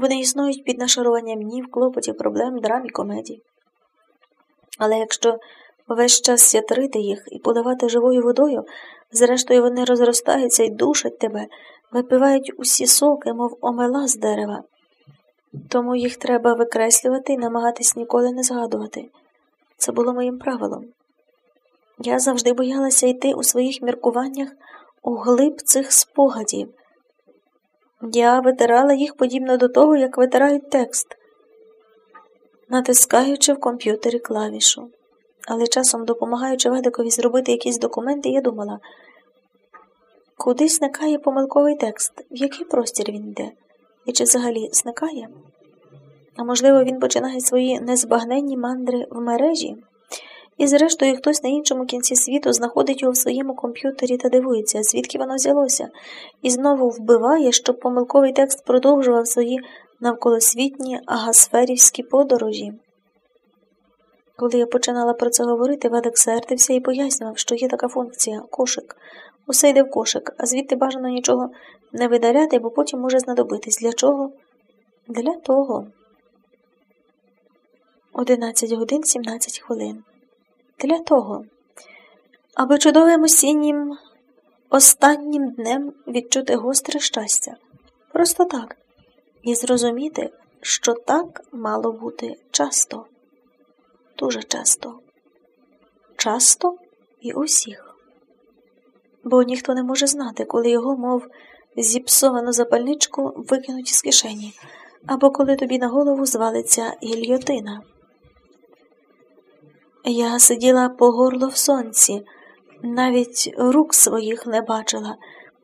Вони існують під нашаруванням днів, клопотів, проблем, драм і комедій. Але якщо весь час святрити їх і подавати живою водою, зрештою вони розростаються і душать тебе, випивають усі соки, мов омела з дерева. Тому їх треба викреслювати і намагатись ніколи не згадувати. Це було моїм правилом. Я завжди боялася йти у своїх міркуваннях у глиб цих спогадів. Я витирала їх подібно до того, як витирають текст, натискаючи в комп'ютері клавішу. Але часом, допомагаючи Ведикові зробити якісь документи, я думала, куди зникає помилковий текст, в який простір він йде, і чи взагалі зникає? А можливо, він починає свої незбагненні мандри в мережі? І, зрештою, хтось на іншому кінці світу знаходить його в своєму комп'ютері та дивується, звідки воно взялося, і знову вбиває, щоб помилковий текст продовжував свої навколосвітні агасферівські подорожі. Коли я починала про це говорити, Ведек сердився і пояснював, що є така функція кошик. Усе йде в кошик, а звідти бажано нічого не видаляти, бо потім може знадобитись. Для чого? Для того. 11 годин 17 хвилин. Для того, аби чудовим осіннім останнім днем відчути гостре щастя. Просто так. І зрозуміти, що так мало бути часто, дуже часто, часто і усіх. Бо ніхто не може знати, коли його, мов зіпсовану запальничку, викинуть із кишені, або коли тобі на голову звалиться гільйотина. Я сиділа по горло в сонці, навіть рук своїх не бачила,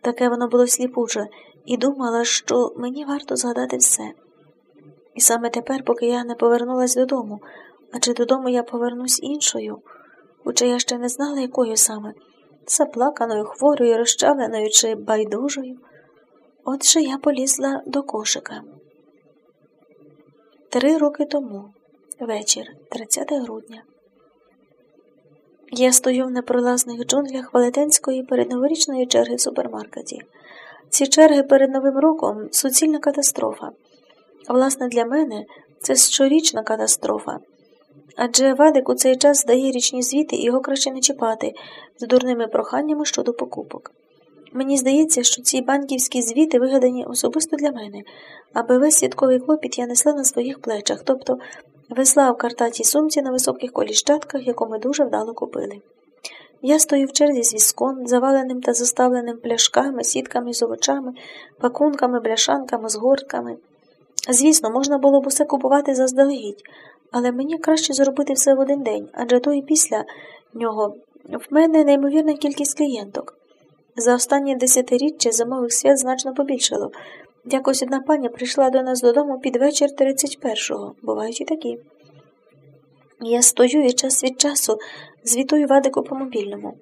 таке воно було сліпуче, і думала, що мені варто згадати все. І саме тепер, поки я не повернулась додому, адже додому я повернусь іншою, хоча я ще не знала, якою саме заплаканою, хворою, розчавленою чи байдужою. Отже я полізла до кошика. Три роки тому, вечір, 30 грудня. Я стою в непролазних джунглях велетенської передноворічної черги в супермаркеті. Ці черги перед Новим роком суцільна катастрофа. Власне, для мене це щорічна катастрофа. Адже Вадик у цей час здає річні звіти і його краще не чіпати з дурними проханнями щодо покупок. Мені здається, що ці банківські звіти вигадані особисто для мене, аби весь святковий клопіт я несла на своїх плечах, тобто весла в картатій сумці на високих коліщатках, яку ми дуже вдало купили. Я стою в черзі з візком, заваленим та заставленим пляшками, сітками з овочами, пакунками, бляшанками, з гортками. Звісно, можна було б усе купувати заздалегідь, але мені краще зробити все в один день, адже то і після нього в мене неймовірна кількість клієнток. За останнє десятиріччя зимових свят значно побільшало. Якось одна пані прийшла до нас додому під вечір 31-го, бувають і такі. Я стою і час від часу звітую Вадику по мобільному.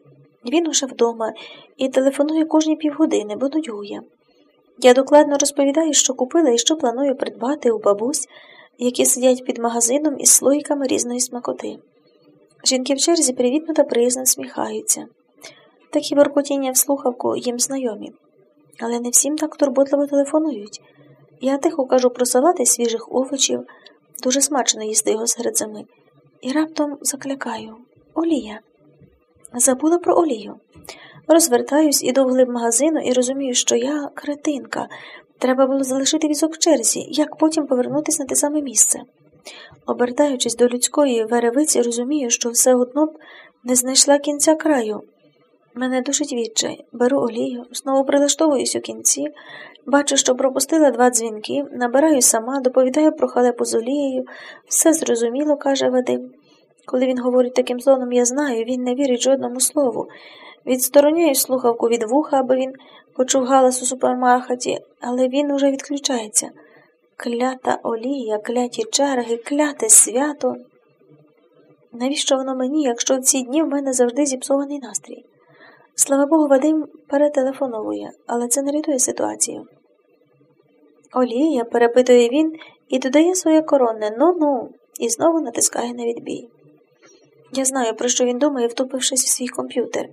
Він уже вдома і телефонує кожні півгодини, бо нудьгує. Я докладно розповідаю, що купила і що планую придбати у бабусь, які сидять під магазином із слоїками різної смакоти. Жінки в черзі привітно та приязно сміхаються. Такі воркотіння в слухавку їм знайомі. Але не всім так турботливо телефонують. Я тихо кажу про салати свіжих овочів, дуже смачно їсти його серед зими. І раптом заклякаю Олія. Забула про олію. Розвертаюсь, іду вглиб магазину і розумію, що я кретинка. Треба було залишити візок в черзі, як потім повернутися на те саме місце. Обертаючись до людської веревиці, розумію, що все одно б не знайшла кінця краю. Мене душить відчай, беру олію, знову прилаштовуюсь у кінці, бачу, що пропустила два дзвінки, набираю сама, доповідаю про халепу з олією, все зрозуміло, каже Вадим. Коли він говорить таким тоном, я знаю, він не вірить жодному слову. Відстороняю слухавку від вуха, аби він почув галас у супермаркеті, але він уже відключається. Клята олія, кляті черги, кляте свято. Навіщо воно мені, якщо в ці дні в мене завжди зіпсований настрій? Слава Богу, Вадим перетелефоновує, але це не рятує ситуацію. Олія, перепитує він і додає своє коронне ну-ну, і знову натискає на відбій. Я знаю, про що він думає, втупившись у свій комп'ютер.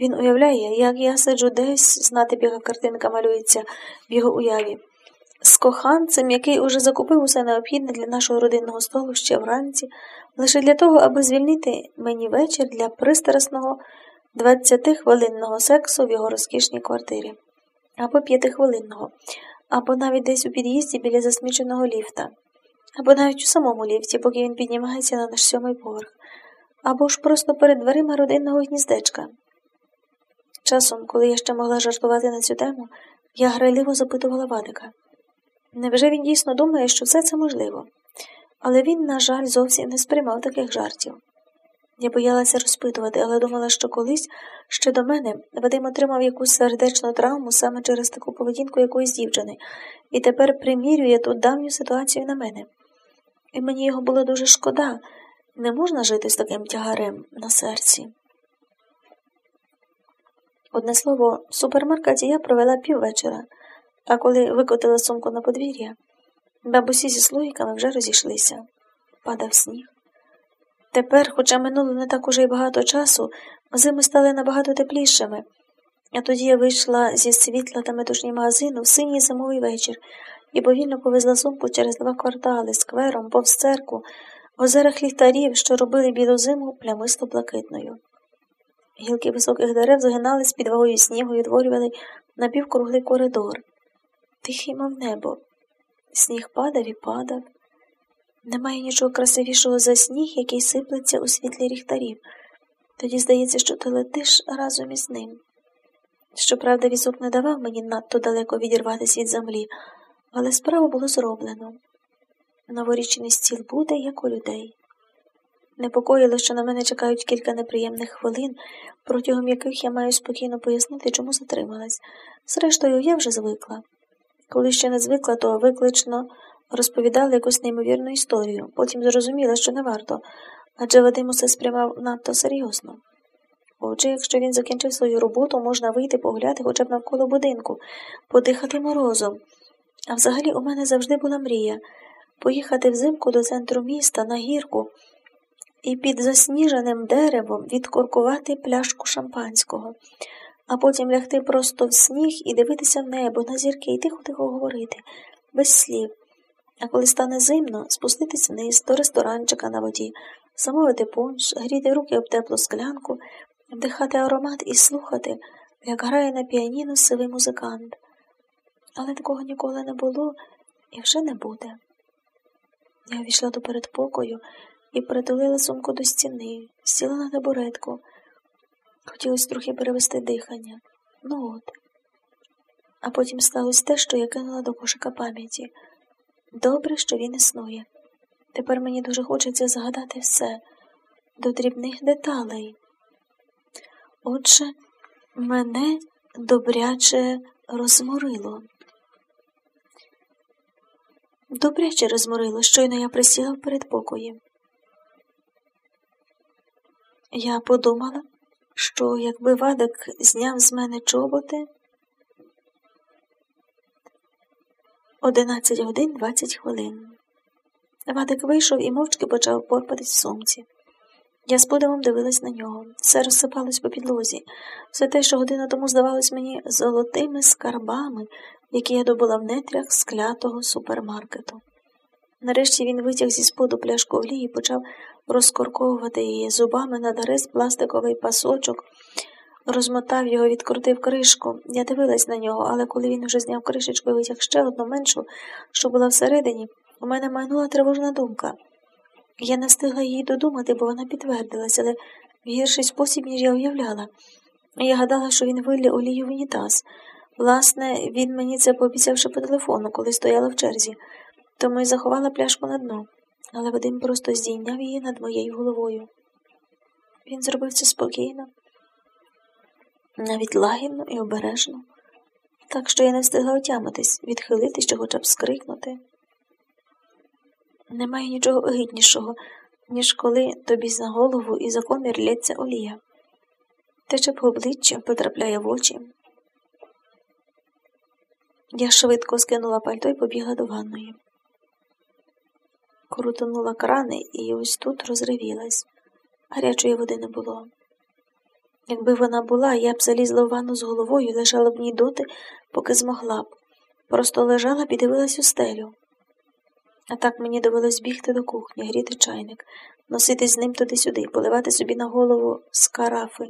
Він уявляє, як я сиджу десь, знати біга картинка малюється в його уяві. з коханцем, який уже закупив усе необхідне для нашого родинного столу ще вранці, лише для того, аби звільнити мені вечір для пристрасного двадцятихвилинного сексу в його розкішній квартирі, або п'ятихвилинного, або навіть десь у під'їзді біля засміченого ліфта, або навіть у самому ліфті, поки він піднімається на наш сьомий поверх, або ж просто перед дверима родинного гніздечка. Часом, коли я ще могла жартувати на цю тему, я грайливо запитувала Вадика. Невже він дійсно думає, що все це можливо? Але він, на жаль, зовсім не сприймав таких жартів. Я боялася розпитувати, але думала, що колись ще до мене Вадим отримав якусь сердечну травму саме через таку поведінку якоїсь дівчини, і тепер примірює ту давню ситуацію на мене. І мені його було дуже шкода, не можна жити з таким тягарем на серці. Одне слово, в супермаркеті я провела піввечора, а коли викотила сумку на подвір'я, бабусі зі слоїками вже розійшлися. Падав сніг. Тепер, хоча минуло не так уже й багато часу, зими стали набагато теплішими, а тоді я вийшла зі світла та метушні магазину в синій зимовий вечір і повільно повезла сумку через два квартали сквером, повз церкву, озерах ліхтарів, що робили білу зиму плямисто блакитною. Гілки високих дерев загинались під вагою снігу і утворювали напівкруглий коридор. Тихий, мов небо. Сніг падав і падав. Немає нічого красивішого за сніг, який сиплеться у світлі ліхтарів. Тоді здається, що ти летиш разом із ним. Щоправда, візок не давав мені надто далеко відірватися від землі, але справу було зроблено. Новорічний стіл буде, як у людей. Непокоїло, що на мене чекають кілька неприємних хвилин, протягом яких я маю спокійно пояснити, чому затрималась. Зрештою, я вже звикла. Коли ще не звикла, то виклично розповідала якусь неймовірну історію, потім зрозуміла, що не варто, адже Вадим усе сприймав надто серйозно. Отже, якщо він закінчив свою роботу, можна вийти погуляти хоча б навколо будинку, подихати морозом. А взагалі у мене завжди була мрія поїхати взимку до центру міста на гірку і під засніженим деревом відкоркувати пляшку шампанського, а потім лягти просто в сніг і дивитися в небо на зірки і тихо-тихо говорити, без слів. А коли стане зимно, спуститись вниз до ресторанчика на воді, замовити пунш, гріти руки об теплу склянку, вдихати аромат і слухати, як грає на піаніно сивий музикант. Але такого ніколи не було і вже не буде. Я війшла до передпокою і притулила сумку до стіни, сіла на табуретку. Хотілося трохи перевести дихання. Ну от. А потім сталося те, що я кинула до кошика пам'яті. Добре, що він існує. Тепер мені дуже хочеться згадати все до дрібних деталей. Отже, мене добряче розморило. Добряче розморило, щойно я присіла в передпокої. Я подумала, що якби Вадик зняв з мене чоботи одинадцять годин двадцять хвилин. Вадик вийшов і мовчки почав порпатись в сумці. Я з подивом дивилась на нього. Все розсипалось по підлозі. Все те, що годину тому здавалось мені золотими скарбами, які я добула в нетрях склятого супермаркету. Нарешті він витяг зі споду пляшку олії і почав розкорковувати її зубами на дарис пластиковий пасочок, розмотав його, відкрутив кришку. Я дивилась на нього, але коли він уже зняв кришечку і витяг ще одну меншу, що була всередині, у мене майнула тривожна думка. Я не встигла її додумати, бо вона підтвердилась, але в гірший спосіб, ніж я уявляла. Я гадала, що він виллє олію в унітаз. Власне, він мені це пообіцявши по телефону, коли стояла в черзі тому й заховала пляшку на дно, але Вадим просто здійняв її над моєю головою. Він зробив це спокійно, навіть лагідно і обережно, так що я не встигла отямитись, відхилитись чи хоча б скрикнути. Немає нічого огиднішого, ніж коли тобі на голову і за комір лється олія. Тече по обличчя потрапляє в очі. Я швидко скинула пальто і побігла до ванної крутонула крани і ось тут розривілась. Гарячої води не було. Якби вона була, я б залізла в ванну з головою лежала б ній доти, поки змогла б. Просто лежала б і дивилась у стелю. А так мені довелось бігти до кухні, гріти чайник, носитись з ним туди-сюди, поливати собі на голову з карафи,